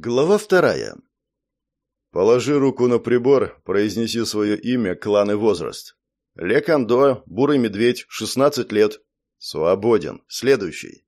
Глава вторая. Положи руку на прибор, произнеси свое имя, клан и возраст. Лекандо, бурый медведь, 16 лет. Свободен. Следующий.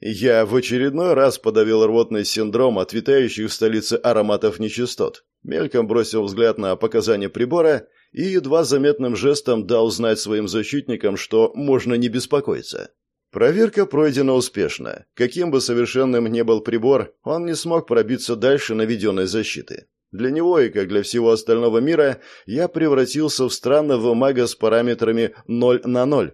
Я в очередной раз подавил рвотный синдром от витающих в столице ароматов нечистот. Мельком бросил взгляд на показания прибора и едва заметным жестом дал знать своим защитникам, что можно не беспокоиться. Проверка пройдена успешно. Каким бы совершенным ни был прибор, он не смог пробиться дальше наведенной защиты. Для него и как для всего остального мира я превратился в странного мага с параметрами 0 на 0.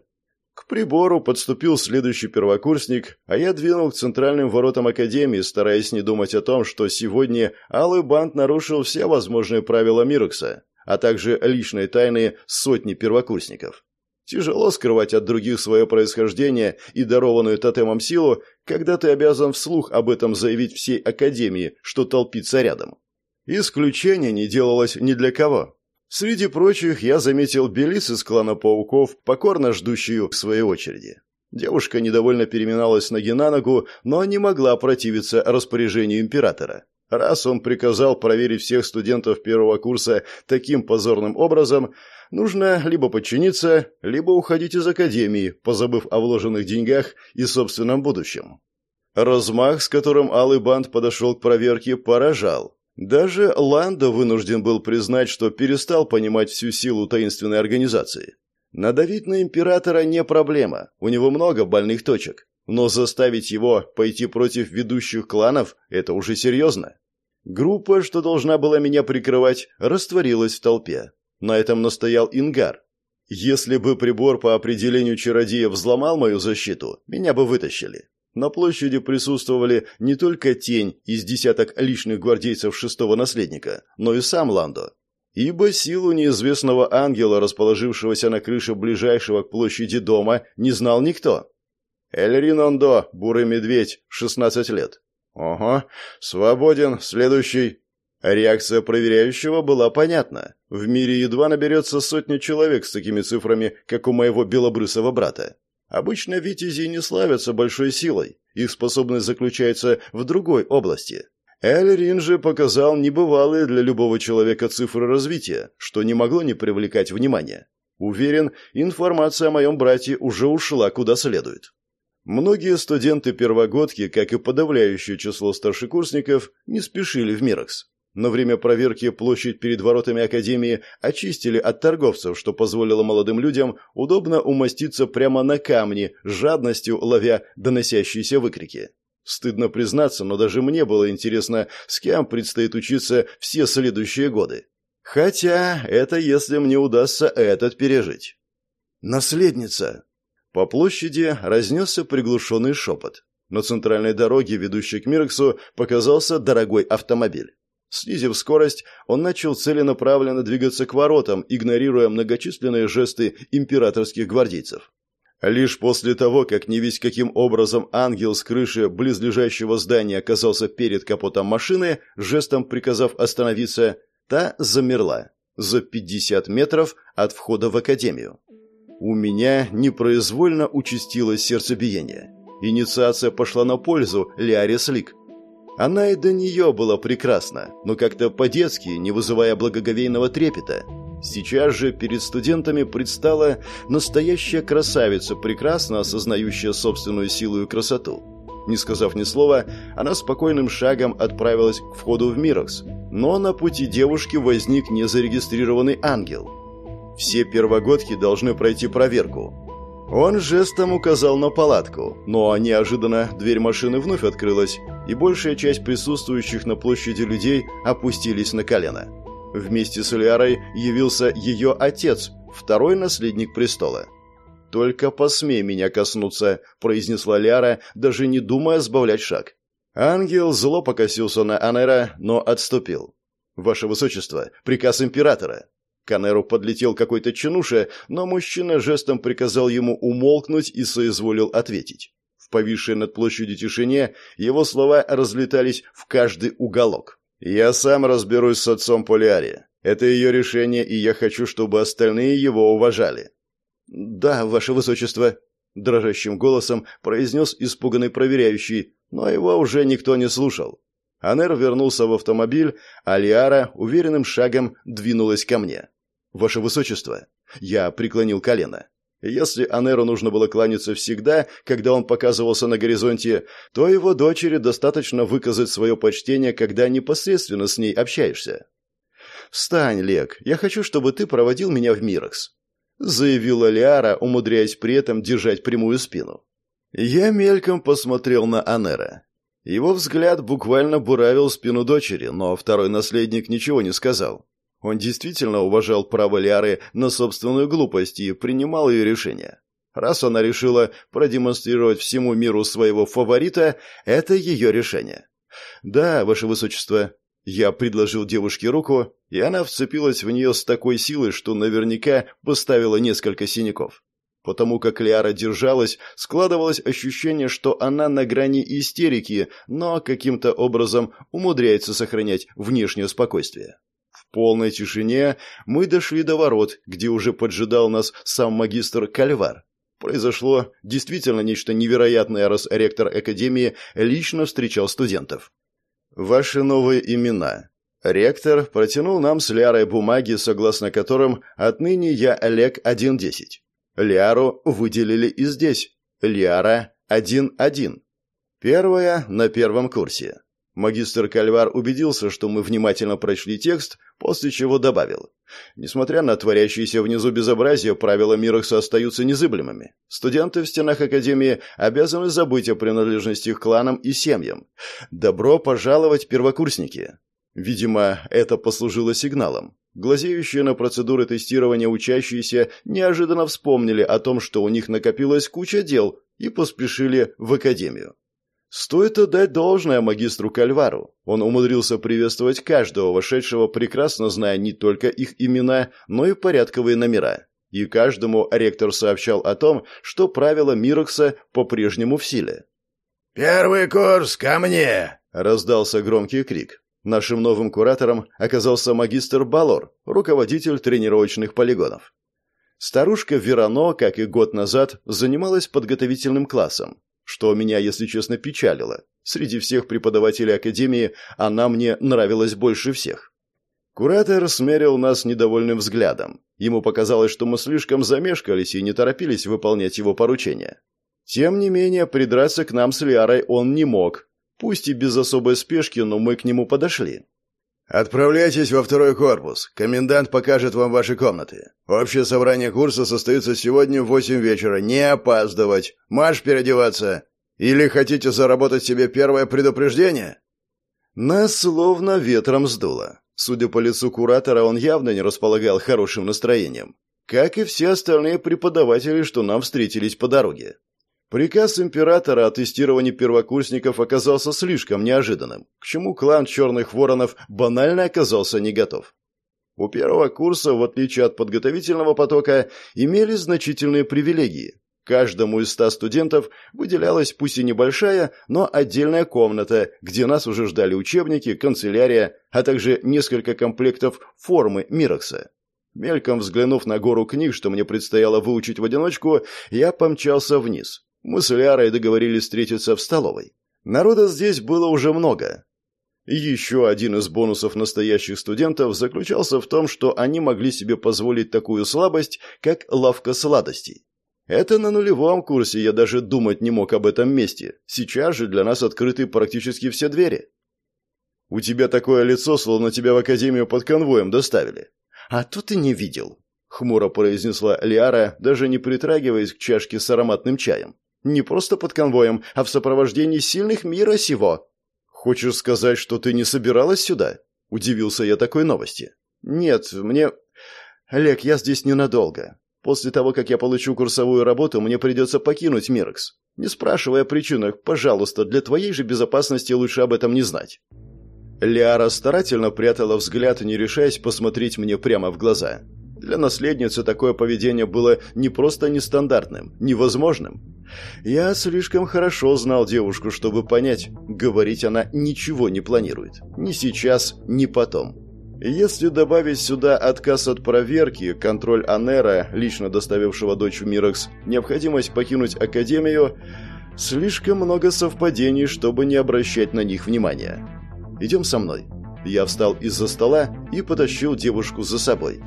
К прибору подступил следующий первокурсник, а я двинул к центральным воротам Академии, стараясь не думать о том, что сегодня Алый Бант нарушил все возможные правила Мирокса, а также личные тайны сотни первокурсников. Тяжело скрывать от других свое происхождение и дарованную тотемом силу, когда ты обязан вслух об этом заявить всей Академии, что толпится рядом. Исключения не делалось ни для кого. Среди прочих я заметил Белис из клана пауков, покорно ждущую в своей очереди. Девушка недовольно переминалась ноги на ногу, но не могла противиться распоряжению императора. Раз он приказал проверить всех студентов первого курса таким позорным образом, нужно либо подчиниться, либо уходить из академии, позабыв о вложенных деньгах и собственном будущем. Размах, с которым Алый Банд подошел к проверке, поражал. Даже Ландо вынужден был признать, что перестал понимать всю силу таинственной организации. Надавить на императора не проблема, у него много больных точек. Но заставить его пойти против ведущих кланов – это уже серьезно. Группа, что должна была меня прикрывать, растворилась в толпе. На этом настоял Ингар. Если бы прибор по определению чародея взломал мою защиту, меня бы вытащили. На площади присутствовали не только тень из десяток личных гвардейцев шестого наследника, но и сам Ландо. Ибо силу неизвестного ангела, расположившегося на крыше ближайшего к площади дома, не знал никто. Эльрин Ондо, бурый медведь, 16 лет. Ого, свободен, следующий. Реакция проверяющего была понятна. В мире едва наберется сотня человек с такими цифрами, как у моего белобрысого брата. Обычно витязи не славятся большой силой, их способность заключается в другой области. Эльрин же показал небывалые для любого человека цифры развития, что не могло не привлекать внимания. Уверен, информация о моем брате уже ушла куда следует. Многие студенты-первогодки, как и подавляющее число старшекурсников, не спешили в Мирокс. На время проверки площадь перед воротами Академии очистили от торговцев, что позволило молодым людям удобно умоститься прямо на камне, жадностью ловя доносящиеся выкрики. Стыдно признаться, но даже мне было интересно, с кем предстоит учиться все следующие годы. Хотя это если мне удастся этот пережить. «Наследница!» По площади разнесся приглушенный шепот. На центральной дороге, ведущей к Мирексу, показался дорогой автомобиль. Снизив скорость, он начал целенаправленно двигаться к воротам, игнорируя многочисленные жесты императорских гвардейцев. Лишь после того, как не весь каким образом ангел с крыши близлежащего здания оказался перед капотом машины, жестом приказав остановиться, та замерла за 50 метров от входа в академию. У меня непроизвольно участилось сердцебиение. Инициация пошла на пользу Лиаре Слик. Она и до нее была прекрасна, но как-то по-детски, не вызывая благоговейного трепета. Сейчас же перед студентами предстала настоящая красавица, прекрасно осознающая собственную силу и красоту. Не сказав ни слова, она спокойным шагом отправилась к входу в Мирокс, но на пути девушки возник незарегистрированный ангел – все первогодки должны пройти проверку. Он жестом указал на палатку, но неожиданно дверь машины вновь открылась, и большая часть присутствующих на площади людей опустились на колено. Вместе с Элиарой явился ее отец, второй наследник престола. «Только посмей меня коснуться», – произнесла Лиара, даже не думая сбавлять шаг. Ангел зло покосился на Анера, но отступил. «Ваше Высочество, приказ императора». К Анеру подлетел какой-то чинуша, но мужчина жестом приказал ему умолкнуть и соизволил ответить. В повисшей над площадью тишине его слова разлетались в каждый уголок. «Я сам разберусь с отцом Полиари. Это ее решение, и я хочу, чтобы остальные его уважали». «Да, ваше высочество», — дрожащим голосом произнес испуганный проверяющий, но его уже никто не слушал. Анер вернулся в автомобиль, а Лиара уверенным шагом двинулась ко мне. «Ваше Высочество!» Я преклонил колено. Если Анеру нужно было кланяться всегда, когда он показывался на горизонте, то его дочери достаточно выказать свое почтение, когда непосредственно с ней общаешься. «Встань, Лек, я хочу, чтобы ты проводил меня в Мирокс», заявила Лиара, умудряясь при этом держать прямую спину. Я мельком посмотрел на Анера. Его взгляд буквально буравил спину дочери, но второй наследник ничего не сказал. Он действительно уважал право Лиары на собственную глупость и принимал ее решение. Раз она решила продемонстрировать всему миру своего фаворита, это ее решение. «Да, ваше высочество». Я предложил девушке руку, и она вцепилась в нее с такой силой, что наверняка поставила несколько синяков. Потому как Лиара держалась, складывалось ощущение, что она на грани истерики, но каким-то образом умудряется сохранять внешнее спокойствие полной тишине мы дошли до ворот, где уже поджидал нас сам магистр Кальвар. Произошло действительно нечто невероятное, раз ректор Академии лично встречал студентов. «Ваши новые имена». Ректор протянул нам с Лярой бумаги, согласно которым отныне я Олег 1.10. Ляру выделили и здесь. Ляра 1.1. Первая на первом курсе. Магистр Кальвар убедился, что мы внимательно прочли текст, после чего добавил. Несмотря на творящееся внизу безобразие, правила Мирокса остаются незыблемыми. Студенты в стенах Академии обязаны забыть о принадлежности к кланам и семьям. Добро пожаловать, первокурсники! Видимо, это послужило сигналом. Глазеющие на процедуры тестирования учащиеся неожиданно вспомнили о том, что у них накопилась куча дел, и поспешили в Академию. Стоит отдать должное магистру Кальвару. Он умудрился приветствовать каждого вошедшего, прекрасно зная не только их имена, но и порядковые номера. И каждому ректор сообщал о том, что правила Мирокса по-прежнему в силе. «Первый курс, ко мне!» – раздался громкий крик. Нашим новым куратором оказался магистр Балор, руководитель тренировочных полигонов. Старушка Верано, как и год назад, занималась подготовительным классом, что меня, если честно, печалило. Среди всех преподавателей Академии она мне нравилась больше всех. Куратор смерил нас недовольным взглядом. Ему показалось, что мы слишком замешкались и не торопились выполнять его поручения. Тем не менее, придраться к нам с Лиарой он не мог. Пусть и без особой спешки, но мы к нему подошли. «Отправляйтесь во второй корпус. Комендант покажет вам ваши комнаты. Общее собрание курса состоится сегодня в восемь вечера. Не опаздывать. Марш переодеваться. Или хотите заработать себе первое предупреждение?» Нас словно ветром сдуло. Судя по лицу куратора, он явно не располагал хорошим настроением. Как и все остальные преподаватели, что нам встретились по дороге. Приказ императора о тестировании первокурсников оказался слишком неожиданным, к чему клан Черных Воронов банально оказался не готов. У первого курса, в отличие от подготовительного потока, имели значительные привилегии. Каждому из ста студентов выделялась пусть и небольшая, но отдельная комната, где нас уже ждали учебники, канцелярия, а также несколько комплектов формы Мирокса. Мельком взглянув на гору книг, что мне предстояло выучить в одиночку, я помчался вниз. Мы с Лярой договорились встретиться в столовой. Народа здесь было уже много. еще один из бонусов настоящих студентов заключался в том, что они могли себе позволить такую слабость, как лавка сладостей. Это на нулевом курсе я даже думать не мог об этом месте. Сейчас же для нас открыты практически все двери. У тебя такое лицо, словно тебя в академию под конвоем доставили. А тут и не видел, хмуро произнесла Лиара, даже не притрагиваясь к чашке с ароматным чаем. Не просто под конвоем, а в сопровождении сильных мира сего. Хочешь сказать, что ты не собиралась сюда? Удивился я такой новости. Нет, мне... Олег, я здесь ненадолго. После того, как я получу курсовую работу, мне придется покинуть Мирекс. Не спрашивая о причинах, пожалуйста, для твоей же безопасности лучше об этом не знать. Лиара старательно прятала взгляд, не решаясь посмотреть мне прямо в глаза. Для наследницы такое поведение было не просто нестандартным, невозможным. Я слишком хорошо знал девушку, чтобы понять, говорить она ничего не планирует. Ни сейчас, ни потом. Если добавить сюда отказ от проверки, контроль Анера, лично доставившего дочь в Мирокс, необходимость покинуть Академию, слишком много совпадений, чтобы не обращать на них внимания. Идем со мной». Я встал из-за стола и потащил девушку за собой.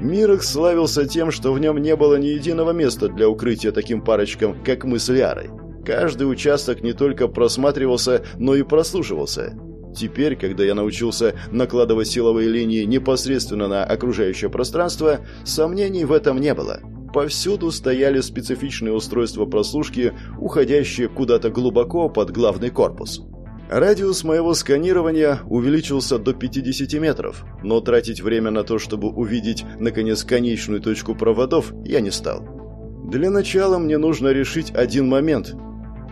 Мирок славился тем, что в нем не было ни единого места для укрытия таким парочкам, как мы с Лярой. Каждый участок не только просматривался, но и прослушивался. Теперь, когда я научился накладывать силовые линии непосредственно на окружающее пространство, сомнений в этом не было. Повсюду стояли специфичные устройства прослушки, уходящие куда-то глубоко под главный корпус. Радиус моего сканирования увеличился до 50 метров, но тратить время на то, чтобы увидеть, наконец, конечную точку проводов, я не стал. Для начала мне нужно решить один момент,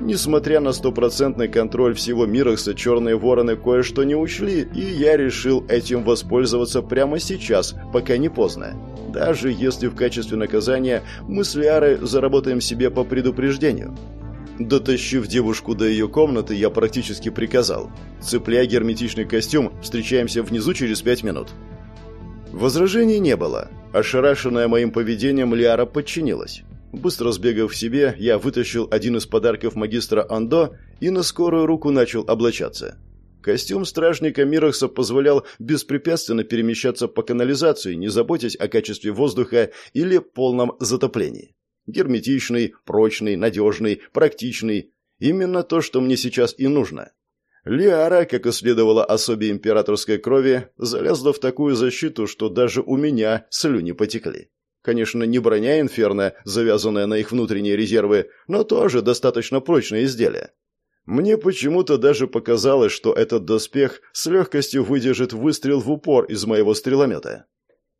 Несмотря на стопроцентный контроль всего Мирокса, черные вороны кое-что не учли, и я решил этим воспользоваться прямо сейчас, пока не поздно. Даже если в качестве наказания мы с Лиарой заработаем себе по предупреждению. Дотащив девушку до ее комнаты, я практически приказал. «Цепляй герметичный костюм, встречаемся внизу через пять минут». Возражений не было. Ошарашенная моим поведением, Лиара подчинилась. Быстро сбегав к себе, я вытащил один из подарков магистра Андо и на скорую руку начал облачаться. Костюм стражника Мирокса позволял беспрепятственно перемещаться по канализации, не заботясь о качестве воздуха или полном затоплении. Герметичный, прочный, надежный, практичный. Именно то, что мне сейчас и нужно. Лиара, как и следовало особе императорской крови, залезла в такую защиту, что даже у меня слюни потекли. Конечно, не броня Инферно, завязанная на их внутренние резервы, но тоже достаточно прочное изделие. Мне почему-то даже показалось, что этот доспех с легкостью выдержит выстрел в упор из моего стреломета.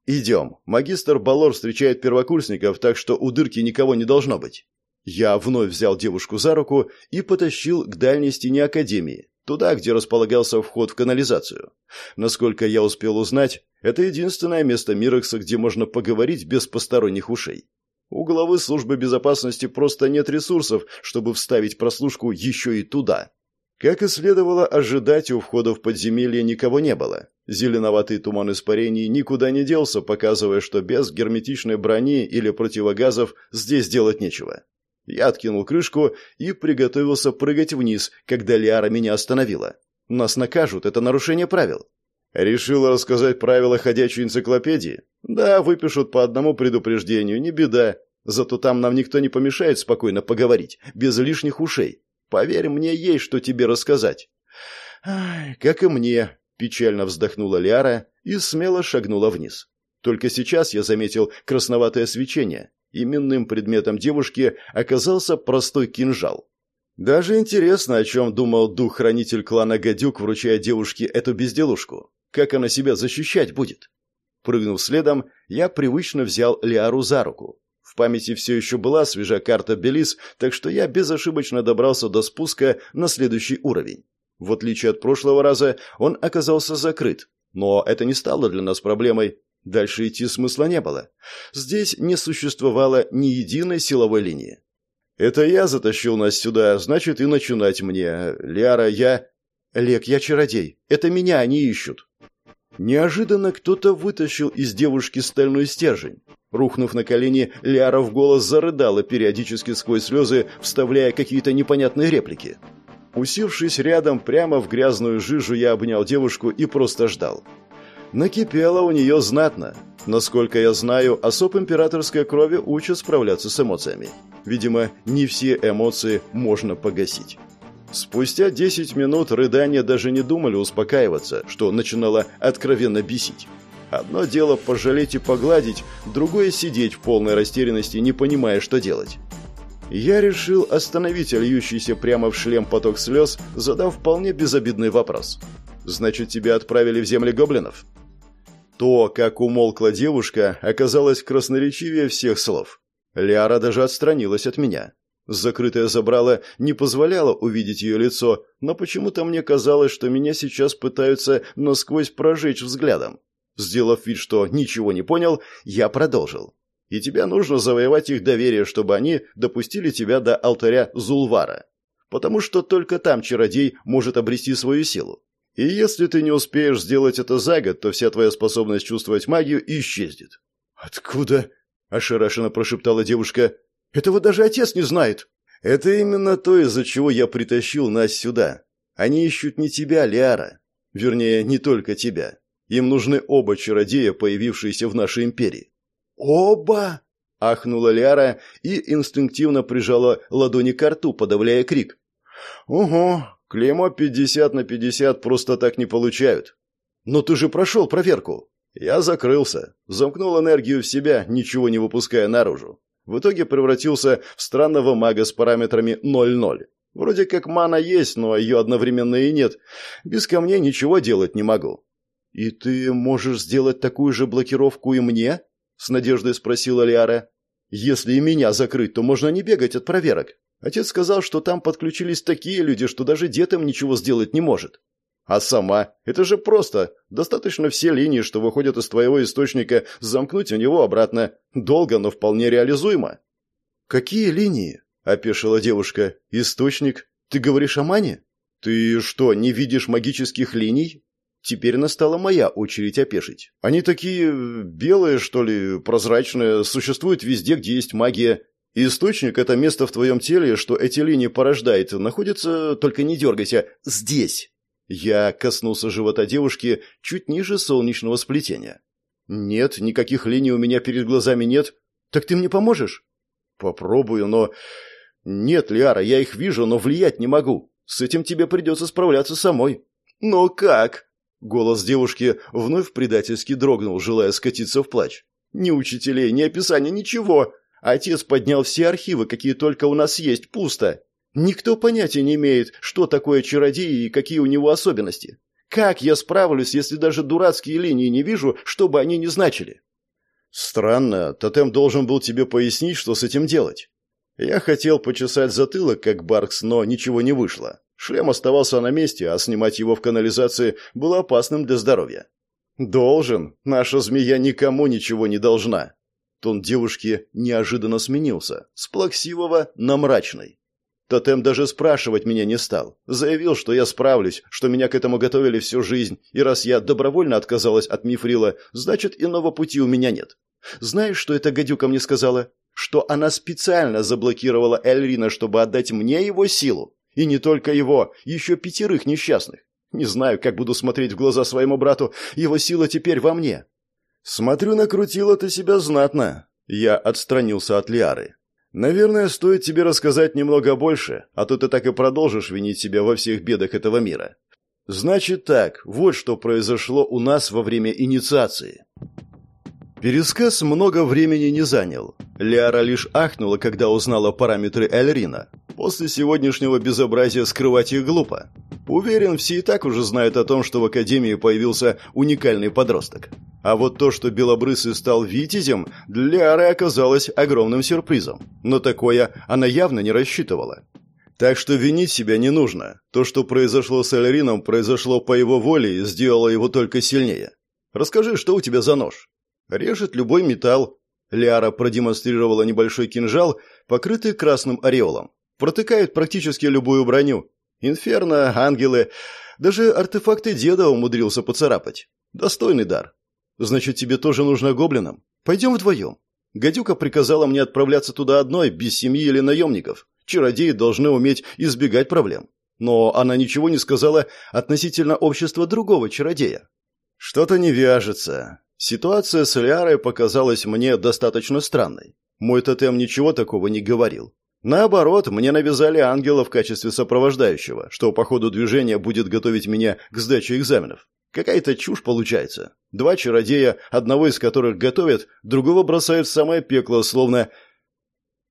«Идем. Магистр Балор встречает первокурсников, так что у дырки никого не должно быть». Я вновь взял девушку за руку и потащил к дальней стене Академии, туда, где располагался вход в канализацию. Насколько я успел узнать, это единственное место Мирекса, где можно поговорить без посторонних ушей. У главы службы безопасности просто нет ресурсов, чтобы вставить прослушку еще и туда. Как и следовало ожидать, у входа в подземелье никого не было. Зеленоватый туман испарений никуда не делся, показывая, что без герметичной брони или противогазов здесь делать нечего. Я откинул крышку и приготовился прыгать вниз, когда Лиара меня остановила. Нас накажут, это нарушение правил. Решила рассказать правила ходячей энциклопедии? Да, выпишут по одному предупреждению, не беда. Зато там нам никто не помешает спокойно поговорить, без лишних ушей. Поверь, мне есть что тебе рассказать. Ай, как и мне, печально вздохнула Лиара и смело шагнула вниз. Только сейчас я заметил красноватое свечение. Именным предметом девушки оказался простой кинжал. Даже интересно, о чем думал дух-хранитель клана Гадюк, вручая девушке эту безделушку. Как она себя защищать будет? Прыгнув следом, я привычно взял Лиару за руку. В памяти все еще была свежая карта Белис, так что я безошибочно добрался до спуска на следующий уровень. В отличие от прошлого раза, он оказался закрыт. Но это не стало для нас проблемой. Дальше идти смысла не было. Здесь не существовало ни единой силовой линии. «Это я затащил нас сюда, значит, и начинать мне. Ляра, я...» «Лек, я чародей. Это меня они ищут». Неожиданно кто-то вытащил из девушки стальной стержень. Рухнув на колени, Ляра в голос зарыдала, периодически сквозь слезы, вставляя какие-то непонятные реплики. Усевшись рядом, прямо в грязную жижу, я обнял девушку и просто ждал. Накипело у нее знатно. Насколько я знаю, особ императорской крови учат справляться с эмоциями. Видимо, не все эмоции можно погасить. Спустя 10 минут рыдания даже не думали успокаиваться, что начинало откровенно бесить. Одно дело пожалеть и погладить, другое сидеть в полной растерянности, не понимая, что делать. Я решил остановить льющийся прямо в шлем поток слез, задав вполне безобидный вопрос. «Значит, тебя отправили в земли гоблинов?» То, как умолкла девушка, оказалось красноречивее всех слов. Ляра даже отстранилась от меня. Закрытое забрало не позволяло увидеть ее лицо, но почему-то мне казалось, что меня сейчас пытаются насквозь прожечь взглядом. Сделав вид, что ничего не понял, я продолжил. И тебе нужно завоевать их доверие, чтобы они допустили тебя до алтаря Зулвара. Потому что только там чародей может обрести свою силу. И если ты не успеешь сделать это за год, то вся твоя способность чувствовать магию исчезнет. Откуда? ошарашенно прошептала девушка. Этого даже отец не знает. Это именно то, из-за чего я притащил нас сюда. Они ищут не тебя, Лиара. Вернее, не только тебя. Им нужны оба чародея, появившиеся в нашей империи». «Оба?» – ахнула Лиара и инстинктивно прижала ладони к рту, подавляя крик. «Угу, клеймо 50 на 50 просто так не получают. Но ты же прошел проверку». Я закрылся, замкнул энергию в себя, ничего не выпуская наружу. В итоге превратился в странного мага с параметрами 0-0. Вроде как мана есть, но ее одновременно и нет. Без камней ничего делать не могу. «И ты можешь сделать такую же блокировку и мне?» — с надеждой спросила Лиара. «Если и меня закрыть, то можно не бегать от проверок. Отец сказал, что там подключились такие люди, что даже дед им ничего сделать не может. А сама? Это же просто. Достаточно все линии, что выходят из твоего источника, замкнуть у него обратно. Долго, но вполне реализуемо. Какие линии? Опешила девушка. Источник? Ты говоришь о мане? Ты что, не видишь магических линий? Теперь настала моя очередь опешить. Они такие белые, что ли, прозрачные, существуют везде, где есть магия. Источник – это место в твоем теле, что эти линии порождает, находится, только не дергайся, здесь. Я коснулся живота девушки чуть ниже солнечного сплетения. «Нет, никаких линий у меня перед глазами нет. Так ты мне поможешь?» «Попробую, но...» «Нет, Лиара, я их вижу, но влиять не могу. С этим тебе придется справляться самой». «Но как?» Голос девушки вновь предательски дрогнул, желая скатиться в плач. «Ни учителей, ни описания, ничего. Отец поднял все архивы, какие только у нас есть, пусто. Никто понятия не имеет, что такое чародей и какие у него особенности. Как я справлюсь, если даже дурацкие линии не вижу, что бы они ни значили? Странно, тотем должен был тебе пояснить, что с этим делать. Я хотел почесать затылок, как Баркс, но ничего не вышло. Шлем оставался на месте, а снимать его в канализации было опасным для здоровья. «Должен. Наша змея никому ничего не должна». Тон девушки неожиданно сменился, с плаксивого на мрачный. Тотем даже спрашивать меня не стал. Заявил, что я справлюсь, что меня к этому готовили всю жизнь, и раз я добровольно отказалась от мифрила, значит, иного пути у меня нет. Знаешь, что эта гадюка мне сказала? Что она специально заблокировала Эльрина, чтобы отдать мне его силу. И не только его, еще пятерых несчастных. Не знаю, как буду смотреть в глаза своему брату, его сила теперь во мне. Смотрю, накрутила ты себя знатно. Я отстранился от Лиары. Наверное, стоит тебе рассказать немного больше, а то ты так и продолжишь винить себя во всех бедах этого мира. Значит так, вот что произошло у нас во время инициации. Пересказ много времени не занял. Лиара лишь ахнула, когда узнала параметры Эльрина. После сегодняшнего безобразия скрывать их глупо. Уверен, все и так уже знают о том, что в Академии появился уникальный подросток. А вот то, что Белобрысый стал витязем, для Лиары оказалось огромным сюрпризом. Но такое она явно не рассчитывала. Так что винить себя не нужно. То, что произошло с Эльрином, произошло по его воле и сделало его только сильнее. Расскажи, что у тебя за нож? Режет любой металл. Лиара продемонстрировала небольшой кинжал, покрытый красным ореолом. Протыкает практически любую броню. Инферно, ангелы, даже артефакты деда умудрился поцарапать. Достойный дар. Значит, тебе тоже нужно гоблинам? Пойдем вдвоем. Гадюка приказала мне отправляться туда одной, без семьи или наемников. Чародеи должны уметь избегать проблем. Но она ничего не сказала относительно общества другого чародея. Что-то не вяжется. Ситуация с Лиарой показалась мне достаточно странной. Мой тотем ничего такого не говорил. Наоборот, мне навязали ангела в качестве сопровождающего, что по ходу движения будет готовить меня к сдаче экзаменов. Какая-то чушь получается. Два чародея, одного из которых готовят, другого бросают в самое пекло, словно...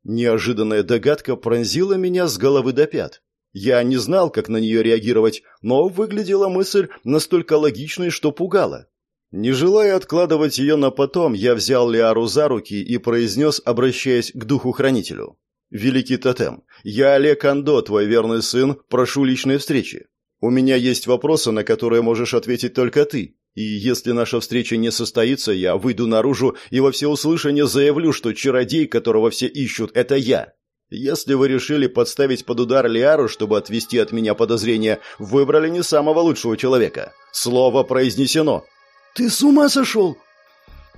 Неожиданная догадка пронзила меня с головы до пят. Я не знал, как на нее реагировать, но выглядела мысль настолько логичной, что пугала. Не желая откладывать ее на потом, я взял Лиару за руки и произнес, обращаясь к духу-хранителю. «Великий тотем, я Олег Андо, твой верный сын, прошу личной встречи. У меня есть вопросы, на которые можешь ответить только ты. И если наша встреча не состоится, я выйду наружу и во всеуслышание заявлю, что чародей, которого все ищут, это я. Если вы решили подставить под удар Лиару, чтобы отвести от меня подозрения, выбрали не самого лучшего человека. Слово произнесено. «Ты с ума сошел?»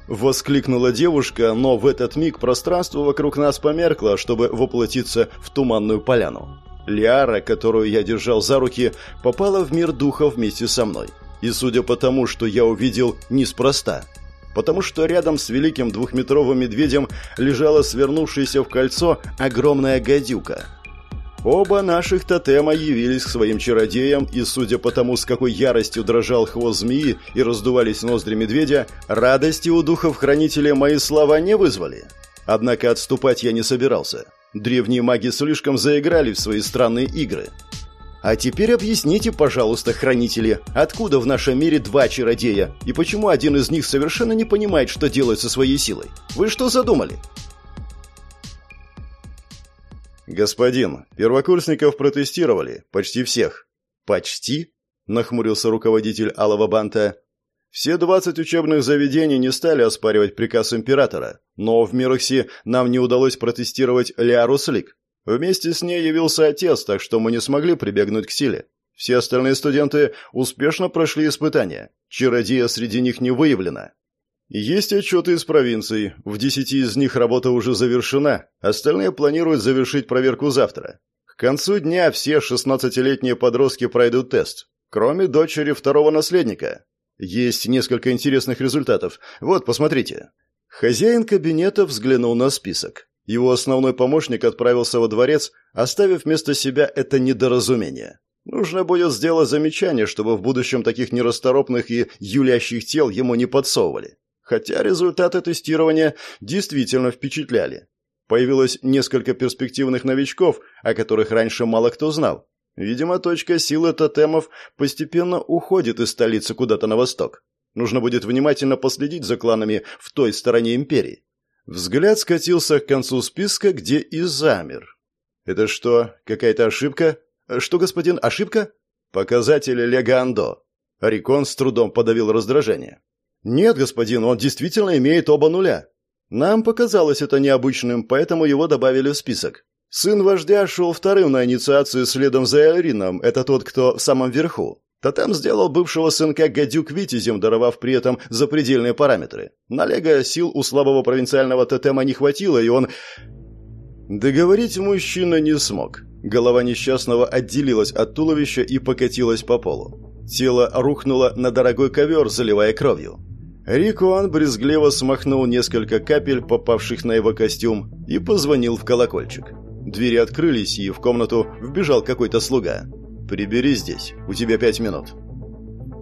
Воскликнула девушка, но в этот миг пространство вокруг нас померкло, чтобы воплотиться в туманную поляну. Лиара, которую я держал за руки, попала в мир духа вместе со мной. И судя по тому, что я увидел, неспроста. Потому что рядом с великим двухметровым медведем лежала свернувшаяся в кольцо огромная гадюка. Оба наших тотема явились к своим чародеям, и, судя по тому, с какой яростью дрожал хвост змеи и раздувались ноздри медведя, радости у духов-хранителя мои слова не вызвали. Однако отступать я не собирался. Древние маги слишком заиграли в свои странные игры. А теперь объясните, пожалуйста, хранители, откуда в нашем мире два чародея, и почему один из них совершенно не понимает, что делать со своей силой? Вы что задумали? Господин, первокурсников протестировали, почти всех. Почти? Нахмурился руководитель Алого Банта. Все 20 учебных заведений не стали оспаривать приказ императора, но в Мироксе нам не удалось протестировать Лиару Слик. Вместе с ней явился отец, так что мы не смогли прибегнуть к силе. Все остальные студенты успешно прошли испытания. Чародея среди них не выявлено. Есть отчеты из провинций. В десяти из них работа уже завершена. Остальные планируют завершить проверку завтра. К концу дня все 16-летние подростки пройдут тест. Кроме дочери второго наследника. Есть несколько интересных результатов. Вот, посмотрите. Хозяин кабинета взглянул на список. Его основной помощник отправился во дворец, оставив вместо себя это недоразумение. Нужно будет сделать замечание, чтобы в будущем таких нерасторопных и юлящих тел ему не подсовывали. Хотя результаты тестирования действительно впечатляли. Появилось несколько перспективных новичков, о которых раньше мало кто знал. Видимо, точка силы тотемов постепенно уходит из столицы куда-то на восток. Нужно будет внимательно последить за кланами в той стороне империи. Взгляд скатился к концу списка, где и замер. «Это что, какая-то ошибка? Что, господин, ошибка?» «Показатели Легандо». Рикон с трудом подавил раздражение. «Нет, господин, он действительно имеет оба нуля. Нам показалось это необычным, поэтому его добавили в список. Сын вождя шел вторым на инициацию следом за Элрином, это тот, кто в самом верху. Тотем сделал бывшего сынка гадюк витязем, даровав при этом запредельные параметры. Налега сил у слабого провинциального тотема не хватило, и он... Договорить мужчина не смог. Голова несчастного отделилась от туловища и покатилась по полу. Тело рухнуло на дорогой ковер, заливая кровью. Рикуан брезгливо смахнул несколько капель, попавших на его костюм, и позвонил в колокольчик. Двери открылись, и в комнату вбежал какой-то слуга. Прибери здесь. У тебя пять минут».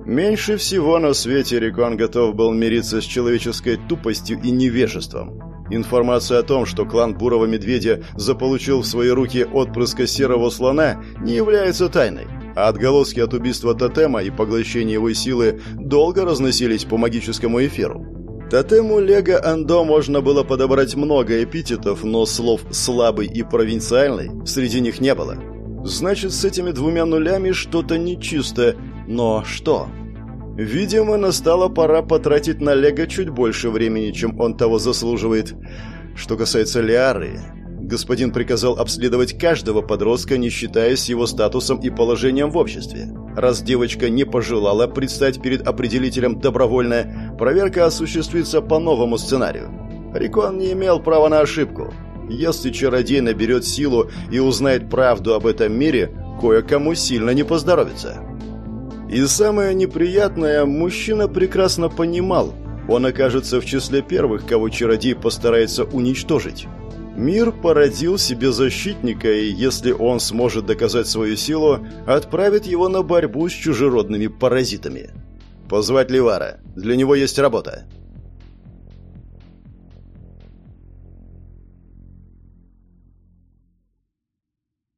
Меньше всего на свете Рикон готов был мириться с человеческой тупостью и невежеством. Информация о том, что клан Бурого Медведя заполучил в свои руки отпрыска Серого Слона, не является тайной. А отголоски от убийства Тотема и поглощения его силы долго разносились по магическому эфиру. Тотему Лего Андо можно было подобрать много эпитетов, но слов «слабый» и «провинциальный» среди них не было. Значит, с этими двумя нулями что-то нечисто. Но что? Видимо, настала пора потратить на Лего чуть больше времени, чем он того заслуживает. Что касается Лиары, господин приказал обследовать каждого подростка, не считаясь его статусом и положением в обществе. Раз девочка не пожелала предстать перед определителем добровольно, проверка осуществится по новому сценарию. Рикон не имел права на ошибку. Если чародей наберет силу и узнает правду об этом мире, кое-кому сильно не поздоровится. И самое неприятное, мужчина прекрасно понимал, он окажется в числе первых, кого чародей постарается уничтожить. Мир породил себе защитника, и если он сможет доказать свою силу, отправит его на борьбу с чужеродными паразитами. Позвать Ливара. Для него есть работа.